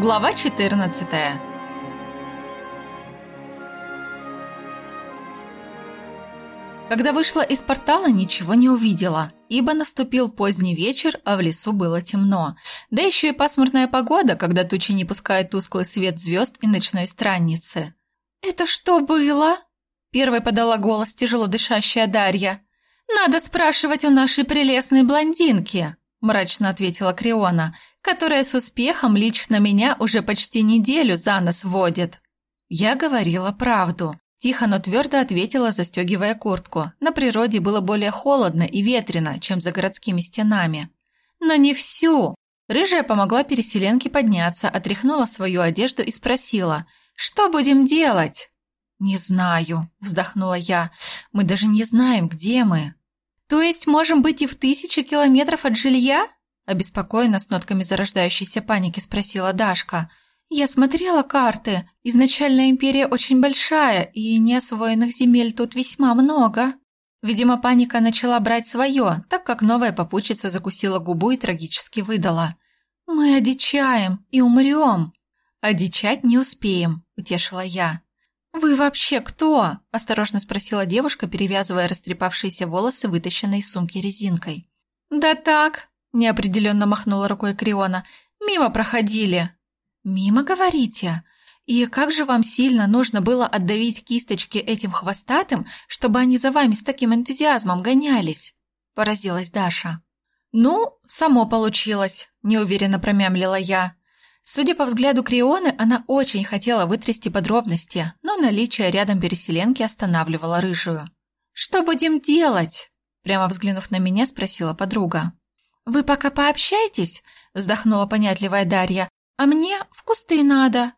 Глава 14 Когда вышла из портала, ничего не увидела, ибо наступил поздний вечер, а в лесу было темно. Да еще и пасмурная погода, когда тучи не пускают тусклый свет звезд и ночной странницы. «Это что было?» Первой подала голос тяжело дышащая Дарья. «Надо спрашивать у нашей прелестной блондинки», мрачно ответила Криона, которая с успехом лично меня уже почти неделю за нос водит. Я говорила правду. Тихо, но твердо ответила, застегивая куртку. На природе было более холодно и ветрено, чем за городскими стенами. Но не всю. Рыжая помогла переселенке подняться, отряхнула свою одежду и спросила, «Что будем делать?» «Не знаю», – вздохнула я. «Мы даже не знаем, где мы». «То есть можем быть и в тысячу километров от жилья?» Обеспокоенно с нотками зарождающейся паники спросила Дашка. Я смотрела карты. Изначальная империя очень большая, и неосвоенных земель тут весьма много. Видимо, паника начала брать свое, так как новая попутчица закусила губу и трагически выдала. «Мы одичаем и умрем». «Одичать не успеем», – утешила я. «Вы вообще кто?» – осторожно спросила девушка, перевязывая растрепавшиеся волосы, вытащенной из сумки резинкой. «Да так», – неопределенно махнула рукой Криона, – «мимо проходили». «Мимо, говорите? И как же вам сильно нужно было отдавить кисточки этим хвостатым, чтобы они за вами с таким энтузиазмом гонялись?» – поразилась Даша. «Ну, само получилось», – неуверенно промямлила я. Судя по взгляду Крионы, она очень хотела вытрясти подробности, но наличие рядом переселенки останавливало рыжую. «Что будем делать?» – прямо взглянув на меня, спросила подруга. «Вы пока пообщайтесь?» – вздохнула понятливая Дарья, а мне в кусты надо.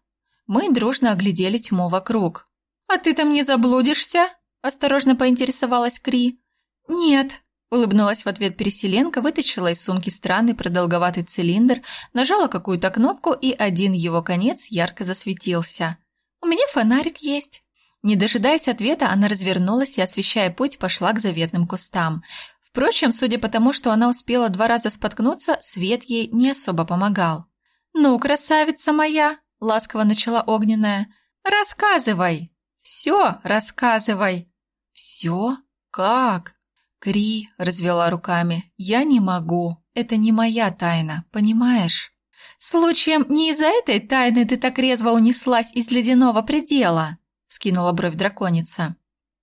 Мы дружно оглядели тьму вокруг. А ты там не заблудишься? Осторожно поинтересовалась Кри. Нет, улыбнулась в ответ переселенка, вытащила из сумки странный продолговатый цилиндр, нажала какую-то кнопку, и один его конец ярко засветился. У меня фонарик есть. Не дожидаясь ответа, она развернулась и, освещая путь, пошла к заветным кустам. Впрочем, судя по тому, что она успела два раза споткнуться, свет ей не особо помогал. «Ну, красавица моя!» – ласково начала огненная. «Рассказывай! Все рассказывай!» «Все? Как?» Кри развела руками. «Я не могу. Это не моя тайна, понимаешь?» «Случаем не из-за этой тайны ты так резво унеслась из ледяного предела?» – скинула бровь драконица.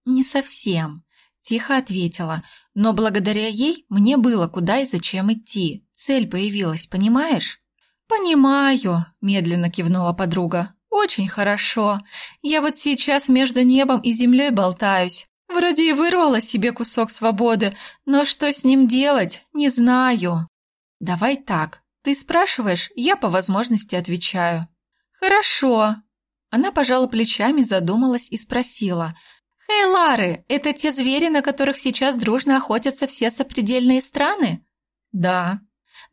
«Не совсем», – тихо ответила. «Но благодаря ей мне было куда и зачем идти. Цель появилась, понимаешь?» «Понимаю», – медленно кивнула подруга. «Очень хорошо. Я вот сейчас между небом и землей болтаюсь. Вроде и вырвала себе кусок свободы, но что с ним делать, не знаю». «Давай так. Ты спрашиваешь, я по возможности отвечаю». «Хорошо». Она пожала плечами, задумалась и спросила. «Хей, Лары, это те звери, на которых сейчас дружно охотятся все сопредельные страны?» «Да»,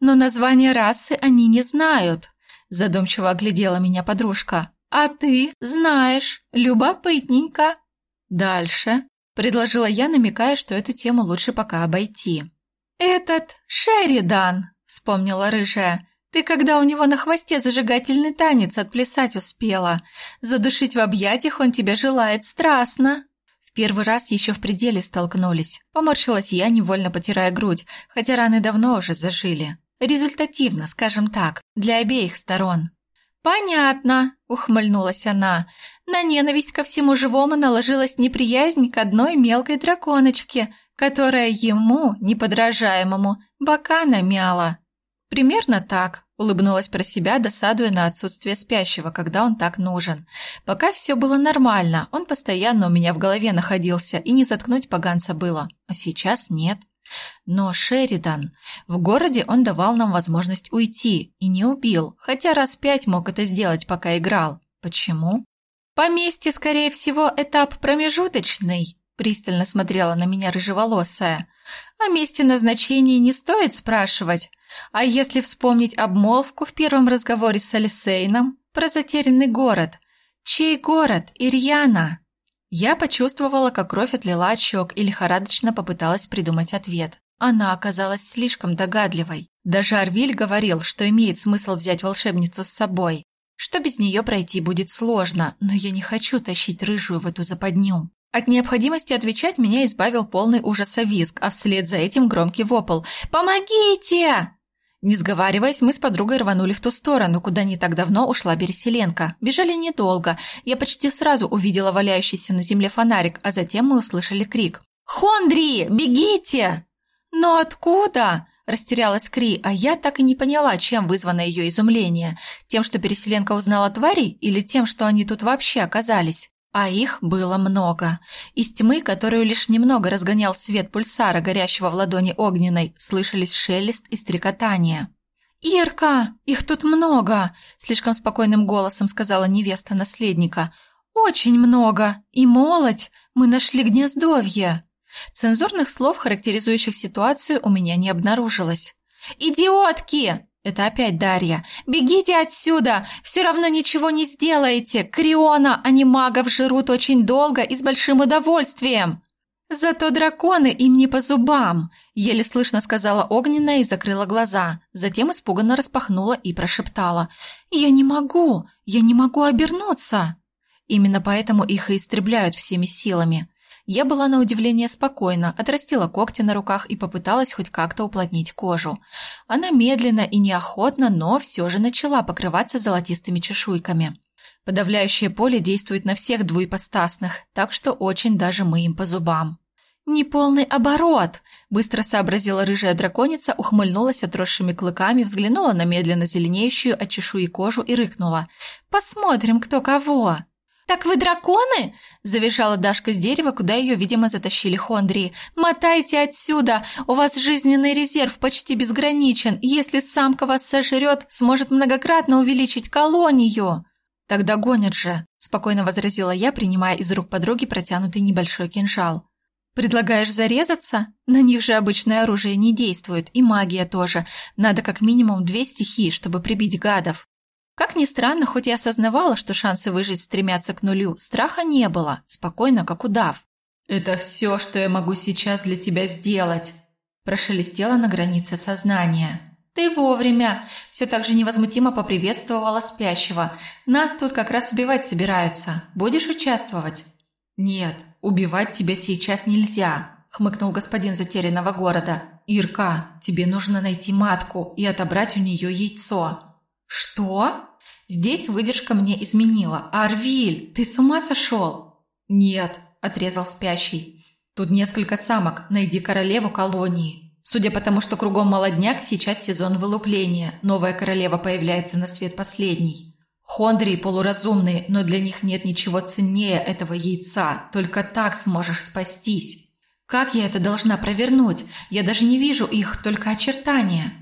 но название расы они не знают», – задумчиво оглядела меня подружка. «А ты знаешь, любопытненько». «Дальше», – предложила я, намекая, что эту тему лучше пока обойти. «Этот Шеридан», – вспомнила рыжая. «Ты когда у него на хвосте зажигательный танец отплясать успела? Задушить в объятиях он тебя желает страстно». Первый раз еще в пределе столкнулись. Поморщилась я, невольно потирая грудь, хотя раны давно уже зажили. Результативно, скажем так, для обеих сторон. «Понятно», – ухмыльнулась она. «На ненависть ко всему живому наложилась неприязнь к одной мелкой драконочке, которая ему, неподражаемому, бока намяла». «Примерно так», – улыбнулась про себя, досадуя на отсутствие спящего, когда он так нужен. «Пока все было нормально, он постоянно у меня в голове находился, и не заткнуть поганца было. А сейчас нет». Но Шеридан... В городе он давал нам возможность уйти и не убил, хотя раз пять мог это сделать, пока играл. Почему? Поместье, скорее всего, этап промежуточный, пристально смотрела на меня рыжеволосая. О месте назначения не стоит спрашивать. А если вспомнить обмолвку в первом разговоре с Алисейном про затерянный город? Чей город? Ирьяна? Я почувствовала, как кровь отлила от щек и лихорадочно попыталась придумать ответ. Она оказалась слишком догадливой. Даже Арвиль говорил, что имеет смысл взять волшебницу с собой. что без нее пройти будет сложно, но я не хочу тащить рыжую в эту западню. От необходимости отвечать меня избавил полный ужаса визг, а вслед за этим громкий вопл «Помогите!». Не сговариваясь, мы с подругой рванули в ту сторону, куда не так давно ушла Береселенко. Бежали недолго. Я почти сразу увидела валяющийся на земле фонарик, а затем мы услышали крик. «Хондри, бегите!» «Но откуда?» – растерялась Кри, а я так и не поняла, чем вызвано ее изумление. Тем, что Переселенка узнала тварей, или тем, что они тут вообще оказались? А их было много. Из тьмы, которую лишь немного разгонял свет пульсара, горящего в ладони огненной, слышались шелест и стрекотание. «Ирка, их тут много!» – слишком спокойным голосом сказала невеста наследника. «Очень много! И молодь! Мы нашли гнездовье!» Цензурных слов, характеризующих ситуацию, у меня не обнаружилось. «Идиотки!» Это опять Дарья. «Бегите отсюда! Все равно ничего не сделаете! Криона, а не магов жрут очень долго и с большим удовольствием!» «Зато драконы им не по зубам!» Еле слышно сказала Огненная и закрыла глаза. Затем испуганно распахнула и прошептала. «Я не могу! Я не могу обернуться!» Именно поэтому их и истребляют всеми силами. Я была на удивление спокойна, отрастила когти на руках и попыталась хоть как-то уплотнить кожу. Она медленно и неохотно, но все же начала покрываться золотистыми чешуйками. Подавляющее поле действует на всех двуепостасных, так что очень даже мы им по зубам. «Неполный оборот!» – быстро сообразила рыжая драконица, ухмыльнулась отросшими клыками, взглянула на медленно зеленеющую от чешуи кожу и рыкнула. «Посмотрим, кто кого!» «Так вы драконы?» – завизжала Дашка с дерева, куда ее, видимо, затащили Хондри. «Мотайте отсюда! У вас жизненный резерв почти безграничен. Если самка вас сожрет, сможет многократно увеличить колонию!» «Тогда гонят же!» – спокойно возразила я, принимая из рук подруги протянутый небольшой кинжал. «Предлагаешь зарезаться? На них же обычное оружие не действует, и магия тоже. Надо как минимум две стихии, чтобы прибить гадов». Как ни странно, хоть и осознавала, что шансы выжить стремятся к нулю, страха не было, спокойно, как удав. «Это все, что я могу сейчас для тебя сделать», – прошелестело на границе сознания. «Ты вовремя!» – все так же невозмутимо поприветствовала спящего. «Нас тут как раз убивать собираются. Будешь участвовать?» «Нет, убивать тебя сейчас нельзя», – хмыкнул господин затерянного города. «Ирка, тебе нужно найти матку и отобрать у нее яйцо». «Что?» Здесь выдержка мне изменила. «Арвиль, ты с ума сошел?» «Нет», – отрезал спящий. «Тут несколько самок. Найди королеву колонии. Судя по тому, что кругом молодняк, сейчас сезон вылупления. Новая королева появляется на свет последний. Хондрии полуразумные, но для них нет ничего ценнее этого яйца. Только так сможешь спастись. Как я это должна провернуть? Я даже не вижу их, только очертания.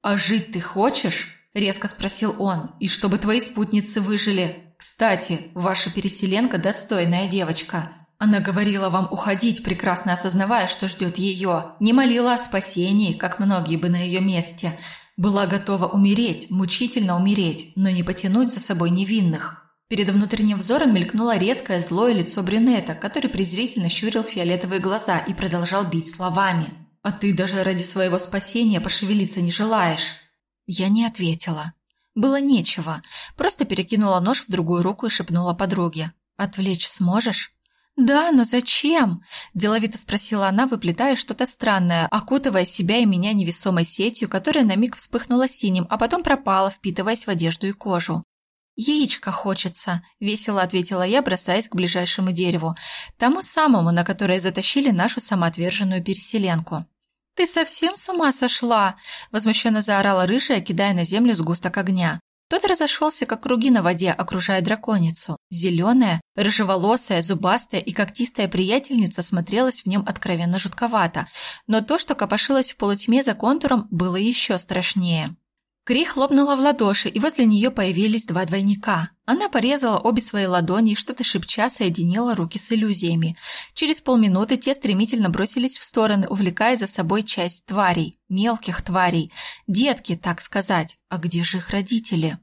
А жить ты хочешь?» – резко спросил он. «И чтобы твои спутницы выжили. Кстати, ваша переселенка – достойная девочка. Она говорила вам уходить, прекрасно осознавая, что ждет ее. Не молила о спасении, как многие бы на ее месте. Была готова умереть, мучительно умереть, но не потянуть за собой невинных». Перед внутренним взором мелькнуло резкое злое лицо брюнета, который презрительно щурил фиолетовые глаза и продолжал бить словами. «А ты даже ради своего спасения пошевелиться не желаешь». Я не ответила. Было нечего. Просто перекинула нож в другую руку и шепнула подруге. «Отвлечь сможешь?» «Да, но зачем?» – деловито спросила она, выплетая что-то странное, окутывая себя и меня невесомой сетью, которая на миг вспыхнула синим, а потом пропала, впитываясь в одежду и кожу. «Яичко хочется», – весело ответила я, бросаясь к ближайшему дереву, тому самому, на которое затащили нашу самоотверженную переселенку. «Ты совсем с ума сошла?» – возмущенно заорала рыжая, кидая на землю сгусток огня. Тот разошелся, как круги на воде, окружая драконицу. Зеленая, рыжеволосая, зубастая и когтистая приятельница смотрелась в нем откровенно жутковато, но то, что копошилось в полутьме за контуром, было еще страшнее. Кри хлопнула в ладоши, и возле нее появились два двойника. Она порезала обе свои ладони и что-то шепча соединила руки с иллюзиями. Через полминуты те стремительно бросились в стороны, увлекая за собой часть тварей, мелких тварей, детки, так сказать. А где же их родители?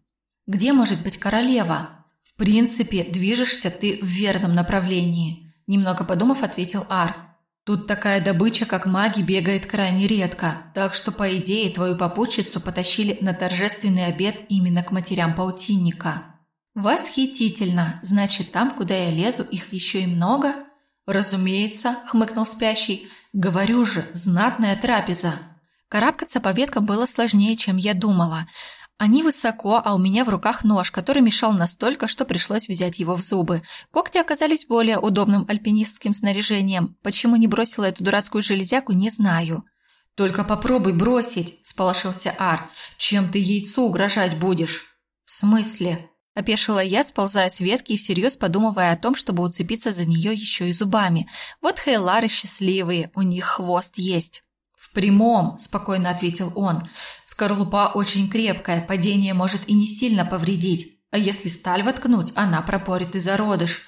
Где может быть королева? В принципе, движешься ты в верном направлении, немного подумав, ответил Ар. Тут такая добыча, как маги, бегает крайне редко, так что, по идее, твою попутчицу потащили на торжественный обед именно к матерям паутинника. Восхитительно. Значит, там, куда я лезу, их еще и много? Разумеется, хмыкнул спящий. Говорю же, знатная трапеза. Карабкаться по веткам было сложнее, чем я думала. Они высоко, а у меня в руках нож, который мешал настолько, что пришлось взять его в зубы. Когти оказались более удобным альпинистским снаряжением. Почему не бросила эту дурацкую железяку, не знаю. «Только попробуй бросить», – сполошился Ар. «Чем ты яйцу угрожать будешь?» «В смысле?» – опешила я, сползая с ветки и всерьез подумывая о том, чтобы уцепиться за нее еще и зубами. «Вот хейлары счастливые, у них хвост есть». «В прямом», – спокойно ответил он. «Скорлупа очень крепкая, падение может и не сильно повредить. А если сталь воткнуть, она пропорит и зародыш.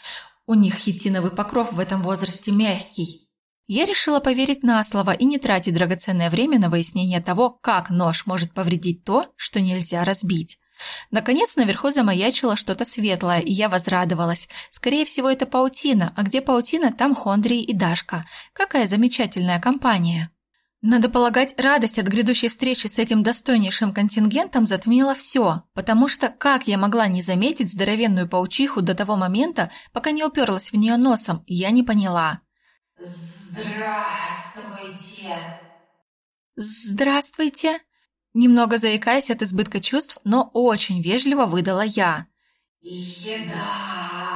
У них хитиновый покров в этом возрасте мягкий». Я решила поверить на слово и не тратить драгоценное время на выяснение того, как нож может повредить то, что нельзя разбить. Наконец наверху замаячило что-то светлое, и я возрадовалась. Скорее всего, это паутина, а где паутина, там Хондрий и Дашка. Какая замечательная компания. Надо полагать, радость от грядущей встречи с этим достойнейшим контингентом затмила все, потому что как я могла не заметить здоровенную паучиху до того момента, пока не уперлась в нее носом, я не поняла. «Здравствуйте!» «Здравствуйте!» Немного заикаясь от избытка чувств, но очень вежливо выдала я. «Еда!»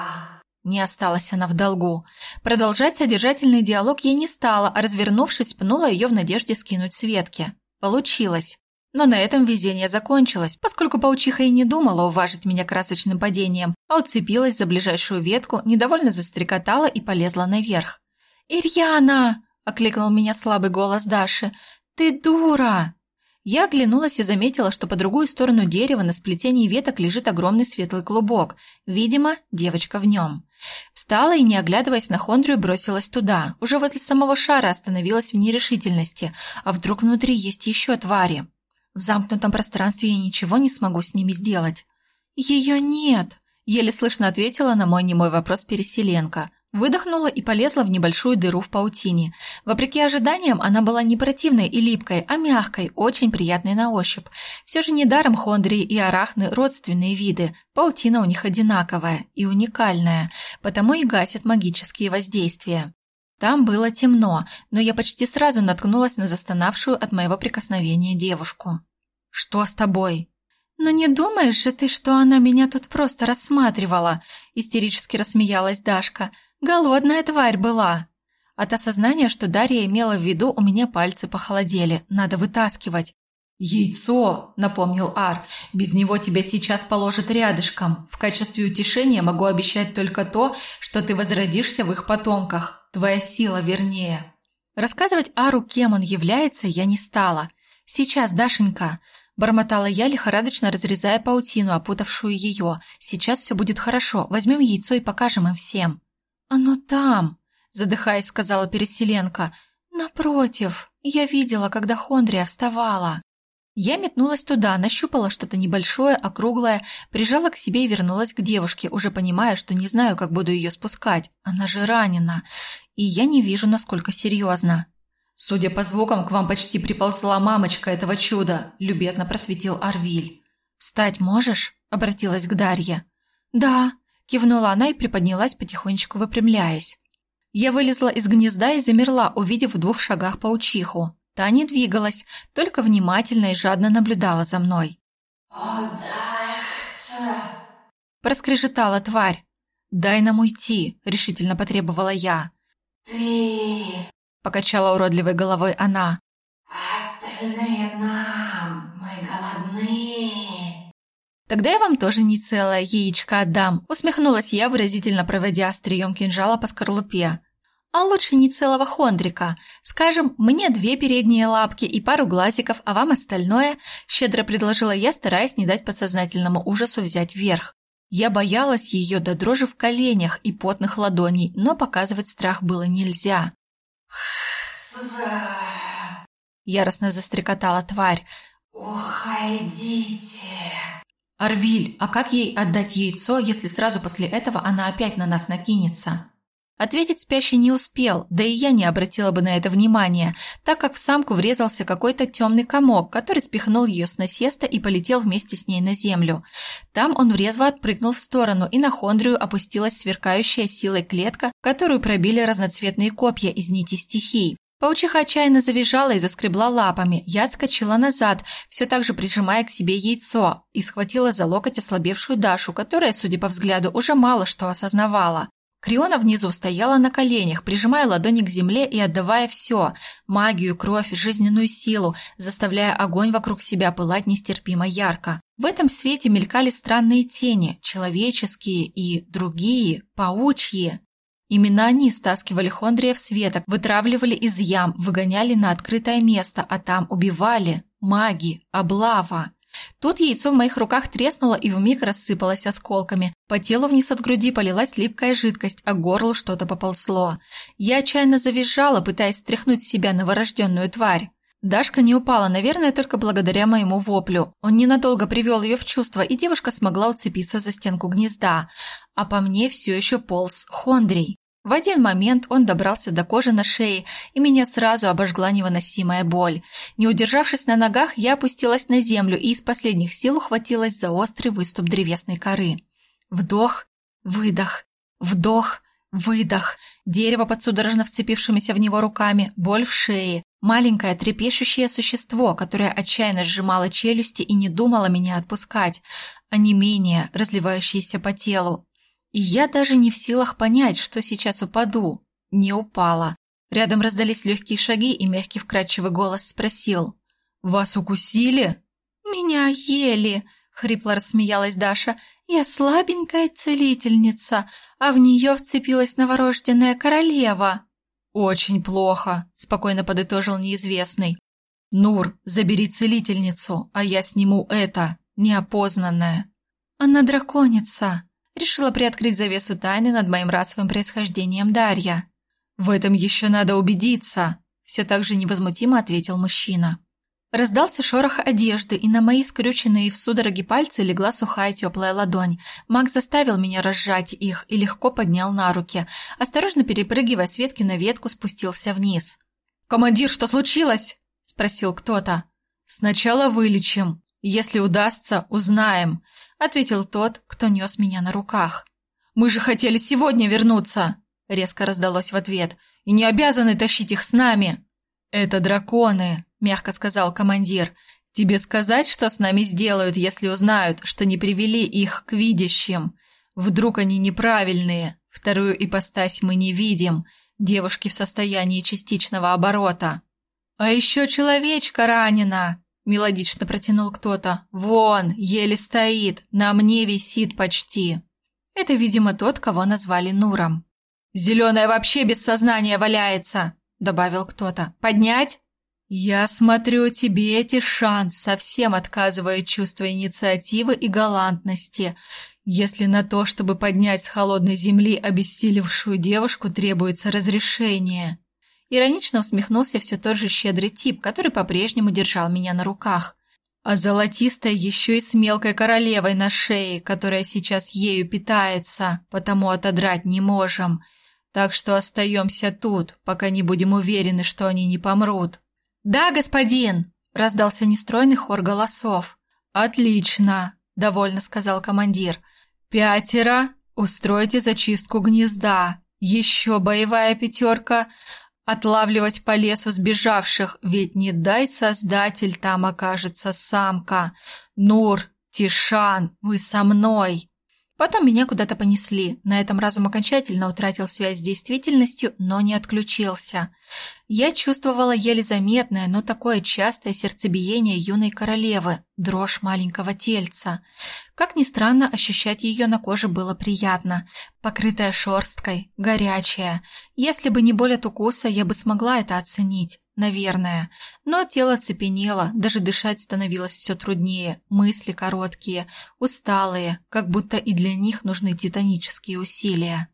Не осталась она в долгу. Продолжать содержательный диалог я не стала, а развернувшись, пнула ее в надежде скинуть с ветки. Получилось. Но на этом везение закончилось, поскольку паучиха и не думала уважить меня красочным падением, а уцепилась за ближайшую ветку, недовольно застрекотала и полезла наверх. «Ирьяна!» – окликнул меня слабый голос Даши. «Ты дура!» Я оглянулась и заметила, что по другую сторону дерева на сплетении веток лежит огромный светлый клубок. Видимо, девочка в нем. Встала и, не оглядываясь на Хондрию, бросилась туда. Уже возле самого шара остановилась в нерешительности. А вдруг внутри есть еще твари? В замкнутом пространстве я ничего не смогу с ними сделать. «Ее нет!» – еле слышно ответила на мой немой вопрос переселенка. Выдохнула и полезла в небольшую дыру в паутине. Вопреки ожиданиям, она была не противной и липкой, а мягкой, очень приятной на ощупь. Все же недаром хондрии и арахны – родственные виды. Паутина у них одинаковая и уникальная, потому и гасит магические воздействия. Там было темно, но я почти сразу наткнулась на застонавшую от моего прикосновения девушку. «Что с тобой?» «Но не думаешь же ты, что она меня тут просто рассматривала?» – истерически рассмеялась Дашка – Голодная тварь была. От осознания, что Дарья имела в виду, у меня пальцы похолодели. Надо вытаскивать. «Яйцо!» – напомнил Ар. «Без него тебя сейчас положат рядышком. В качестве утешения могу обещать только то, что ты возродишься в их потомках. Твоя сила вернее». Рассказывать Ару, кем он является, я не стала. «Сейчас, Дашенька!» – бормотала я, лихорадочно разрезая паутину, опутавшую ее. «Сейчас все будет хорошо. Возьмем яйцо и покажем им всем». «Оно там», – задыхаясь, сказала переселенка. «Напротив, я видела, когда Хондрия вставала». Я метнулась туда, нащупала что-то небольшое, округлое, прижала к себе и вернулась к девушке, уже понимая, что не знаю, как буду ее спускать. Она же ранена, и я не вижу, насколько серьезно. «Судя по звукам, к вам почти приползла мамочка этого чуда», – любезно просветил Арвиль. «Встать можешь?» – обратилась к Дарье. «Да», Кивнула она и приподнялась, потихонечку выпрямляясь. Я вылезла из гнезда и замерла, увидев в двух шагах паучиху. Та не двигалась, только внимательно и жадно наблюдала за мной. «Удачца!» Проскрежетала тварь. «Дай нам уйти», — решительно потребовала я. «Ты...» — покачала уродливой головой она. «Остальные нам, мы голодны». «Тогда я вам тоже не целое яичко отдам», – усмехнулась я, выразительно проводя острием кинжала по скорлупе. «А лучше не целого хондрика. Скажем, мне две передние лапки и пару глазиков, а вам остальное», – щедро предложила я, стараясь не дать подсознательному ужасу взять верх. Я боялась ее до дрожи в коленях и потных ладоней, но показывать страх было нельзя. Яростно застрекотала тварь. «Уходите!» «Арвиль, а как ей отдать яйцо, если сразу после этого она опять на нас накинется?» Ответить спящий не успел, да и я не обратила бы на это внимания, так как в самку врезался какой-то темный комок, который спихнул ее с насеста и полетел вместе с ней на землю. Там он резво отпрыгнул в сторону, и на Хондрию опустилась сверкающая силой клетка, которую пробили разноцветные копья из нити стихий. Паучиха отчаянно завизжала и заскребла лапами. Я отскочила назад, все так же прижимая к себе яйцо, и схватила за локоть ослабевшую Дашу, которая, судя по взгляду, уже мало что осознавала. Криона внизу стояла на коленях, прижимая ладони к земле и отдавая все – магию, кровь, жизненную силу, заставляя огонь вокруг себя пылать нестерпимо ярко. В этом свете мелькали странные тени, человеческие и другие, паучьи. Именно они стаскивали Хондрия в светок, вытравливали из ям, выгоняли на открытое место, а там убивали. Маги, облава. Тут яйцо в моих руках треснуло и вмиг рассыпалось осколками. По телу вниз от груди полилась липкая жидкость, а к горлу что-то поползло. Я отчаянно завизжала, пытаясь стряхнуть с себя новорожденную тварь. Дашка не упала, наверное, только благодаря моему воплю. Он ненадолго привел ее в чувство, и девушка смогла уцепиться за стенку гнезда. А по мне все еще полз Хондрий. В один момент он добрался до кожи на шее, и меня сразу обожгла невыносимая боль. Не удержавшись на ногах, я опустилась на землю и из последних сил ухватилась за острый выступ древесной коры. Вдох, выдох, вдох, выдох. Дерево под судорожно вцепившимися в него руками, боль в шее, маленькое трепещущее существо, которое отчаянно сжимало челюсти и не думало меня отпускать, а не менее разливающееся по телу, и я даже не в силах понять, что сейчас упаду. Не упала. Рядом раздались легкие шаги, и мягкий вкрадчивый голос спросил. «Вас укусили?» «Меня ели», — хрипло рассмеялась Даша. «Я слабенькая целительница, а в нее вцепилась новорожденная королева». «Очень плохо», — спокойно подытожил неизвестный. «Нур, забери целительницу, а я сниму это, неопознанное». «Она драконица», Решила приоткрыть завесу тайны над моим расовым происхождением Дарья. «В этом еще надо убедиться», – все так же невозмутимо ответил мужчина. Раздался шорох одежды, и на мои скрюченные в судороге пальцы легла сухая теплая ладонь. Маг заставил меня разжать их и легко поднял на руки. Осторожно перепрыгивая с ветки на ветку, спустился вниз. «Командир, что случилось?» – спросил кто-то. «Сначала вылечим. Если удастся, узнаем ответил тот, кто нес меня на руках. Мы же хотели сегодня вернуться, резко раздалось в ответ. И не обязаны тащить их с нами. Это драконы, мягко сказал командир. Тебе сказать, что с нами сделают, если узнают, что не привели их к видящим? Вдруг они неправильные? Вторую ипостась мы не видим. Девушки в состоянии частичного оборота. А еще человечка ранена, Мелодично протянул кто-то. «Вон, еле стоит, на мне висит почти». Это, видимо, тот, кого назвали Нуром. «Зеленая вообще без сознания валяется», — добавил кто-то. «Поднять?» «Я смотрю, тебе эти шанс совсем отказывает чувство инициативы и галантности. Если на то, чтобы поднять с холодной земли обессилевшую девушку, требуется разрешение». Иронично усмехнулся все тот же щедрый тип, который по-прежнему держал меня на руках. А золотистая еще и с мелкой королевой на шее, которая сейчас ею питается, потому отодрать не можем. Так что остаемся тут, пока не будем уверены, что они не помрут. «Да, господин!» – раздался нестройный хор голосов. «Отлично!» – довольно сказал командир. «Пятеро! Устройте зачистку гнезда! Еще боевая пятерка! Отлавливать по лесу сбежавших, ведь не дай создатель там окажется самка. Нур, Тишан, вы со мной. Потом меня куда-то понесли. На этом разум окончательно утратил связь с действительностью, но не отключился. Я чувствовала еле заметное, но такое частое сердцебиение юной королевы, дрожь маленького тельца. Как ни странно, ощущать ее на коже было приятно. Покрытая шерсткой, горячая. Если бы не боль от укуса, я бы смогла это оценить. Наверное. Но тело цепенело, даже дышать становилось все труднее, мысли короткие, усталые, как будто и для них нужны титанические усилия.